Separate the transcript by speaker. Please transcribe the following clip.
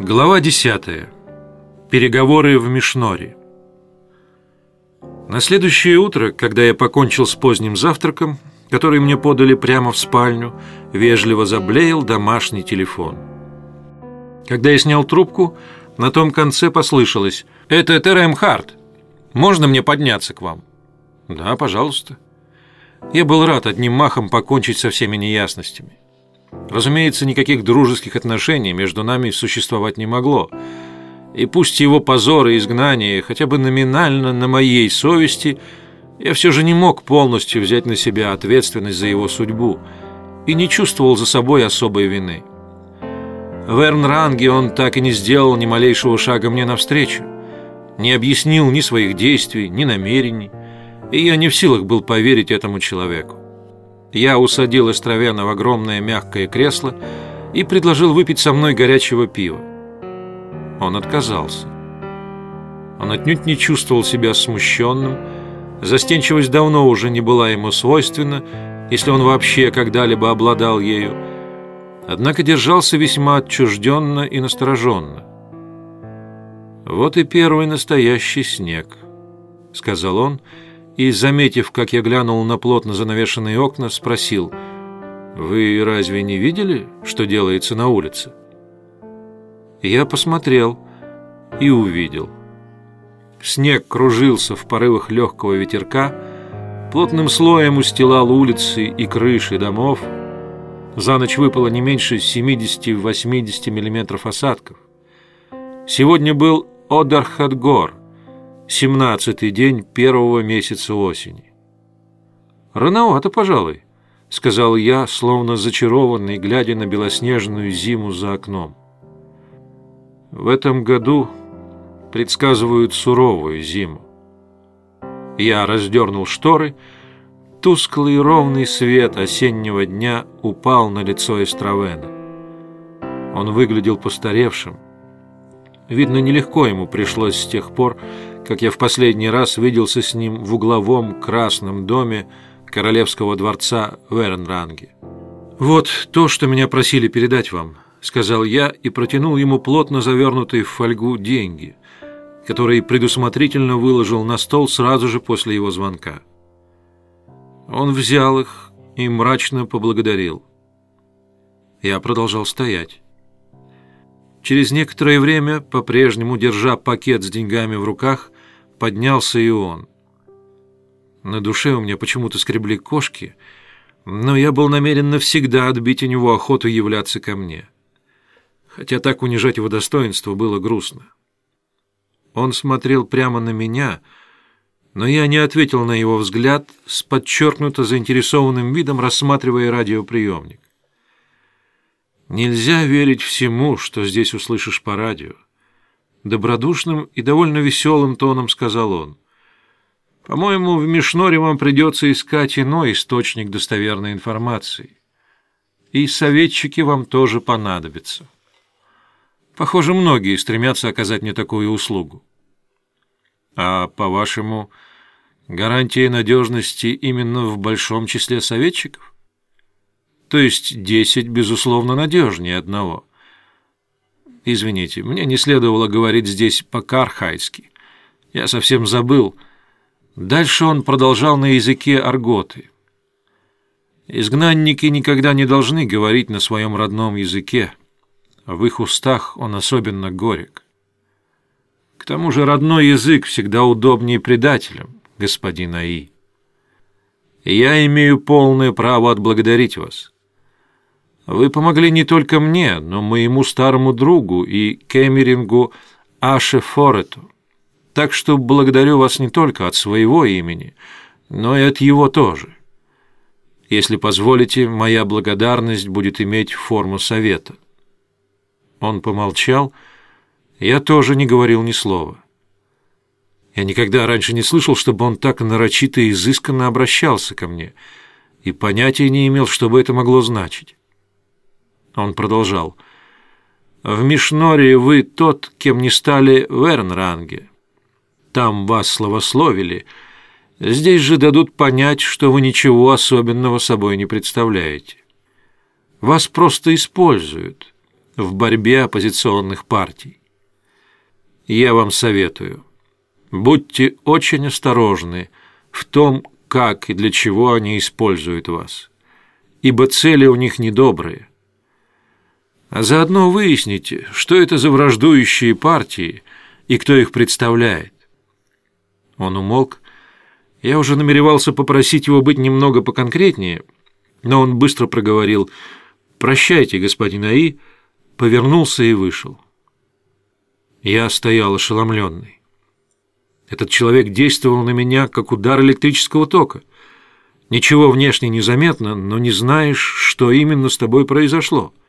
Speaker 1: Глава 10. Переговоры в Мишноре. На следующее утро, когда я покончил с поздним завтраком, который мне подали прямо в спальню, вежливо заблеял домашний телефон. Когда я снял трубку, на том конце послышалось «Это ТРМ Харт. Можно мне подняться к вам?» «Да, пожалуйста». Я был рад одним махом покончить со всеми неясностями. Разумеется, никаких дружеских отношений между нами существовать не могло. И пусть его позор и изгнание хотя бы номинально на моей совести, я все же не мог полностью взять на себя ответственность за его судьбу и не чувствовал за собой особой вины. В Эрнранге он так и не сделал ни малейшего шага мне навстречу, не объяснил ни своих действий, ни намерений, и я не в силах был поверить этому человеку. Я усадил Эстровяна в огромное мягкое кресло и предложил выпить со мной горячего пива. Он отказался. Он отнюдь не чувствовал себя смущенным, застенчивость давно уже не была ему свойственна, если он вообще когда-либо обладал ею, однако держался весьма отчужденно и настороженно. «Вот и первый настоящий снег», — сказал он, — и, заметив, как я глянул на плотно занавешенные окна, спросил, «Вы разве не видели, что делается на улице?» Я посмотрел и увидел. Снег кружился в порывах легкого ветерка, плотным слоем устилал улицы и крыши домов. За ночь выпало не меньше 70-80 миллиметров осадков. Сегодня был Одархадгор, семнадцатый день первого месяца осени. «Рановато, пожалуй», — сказал я, словно зачарованный, глядя на белоснежную зиму за окном. «В этом году предсказывают суровую зиму». Я раздернул шторы, тусклый ровный свет осеннего дня упал на лицо Эстравена. Он выглядел постаревшим. Видно, нелегко ему пришлось с тех пор, как я в последний раз виделся с ним в угловом красном доме королевского дворца в. «Вот то, что меня просили передать вам», — сказал я и протянул ему плотно завернутые в фольгу деньги, которые предусмотрительно выложил на стол сразу же после его звонка. Он взял их и мрачно поблагодарил. Я продолжал стоять. Через некоторое время, по-прежнему держа пакет с деньгами в руках, поднялся и он. На душе у меня почему-то скребли кошки, но я был намерен навсегда отбить у него охоту являться ко мне. Хотя так унижать его достоинство было грустно. Он смотрел прямо на меня, но я не ответил на его взгляд с подчеркнуто заинтересованным видом, рассматривая радиоприемник. Нельзя верить всему, что здесь услышишь по радио. Добродушным и довольно веселым тоном сказал он. «По-моему, в Мишноре вам придется искать иной источник достоверной информации. И советчики вам тоже понадобятся. Похоже, многие стремятся оказать мне такую услугу. А, по-вашему, гарантия надежности именно в большом числе советчиков? То есть десять, безусловно, надежнее одного». Извините, мне не следовало говорить здесь по-кархайски. Я совсем забыл. Дальше он продолжал на языке арготы. Изгнанники никогда не должны говорить на своем родном языке. В их устах он особенно горек. К тому же родной язык всегда удобнее предателям, господин Аи. Я имею полное право отблагодарить вас. Вы помогли не только мне, но моему старому другу и Кемерингу Аше Форету. Так что благодарю вас не только от своего имени, но и от его тоже. Если позволите, моя благодарность будет иметь форму совета». Он помолчал, я тоже не говорил ни слова. Я никогда раньше не слышал, чтобы он так нарочито и изысканно обращался ко мне, и понятия не имел, что бы это могло значить. Он продолжал. «В Мишноре вы тот, кем не стали в Эрнранге. Там вас славословили. Здесь же дадут понять, что вы ничего особенного собой не представляете. Вас просто используют, в борьбе оппозиционных партий. Я вам советую, будьте очень осторожны в том, как и для чего они используют вас, ибо цели у них недобрые. А заодно выясните, что это за враждующие партии и кто их представляет. Он умолк. Я уже намеревался попросить его быть немного поконкретнее, но он быстро проговорил «Прощайте, господин Аи», повернулся и вышел. Я стоял ошеломленный. Этот человек действовал на меня, как удар электрического тока. Ничего внешне не заметно, но не знаешь, что именно с тобой произошло –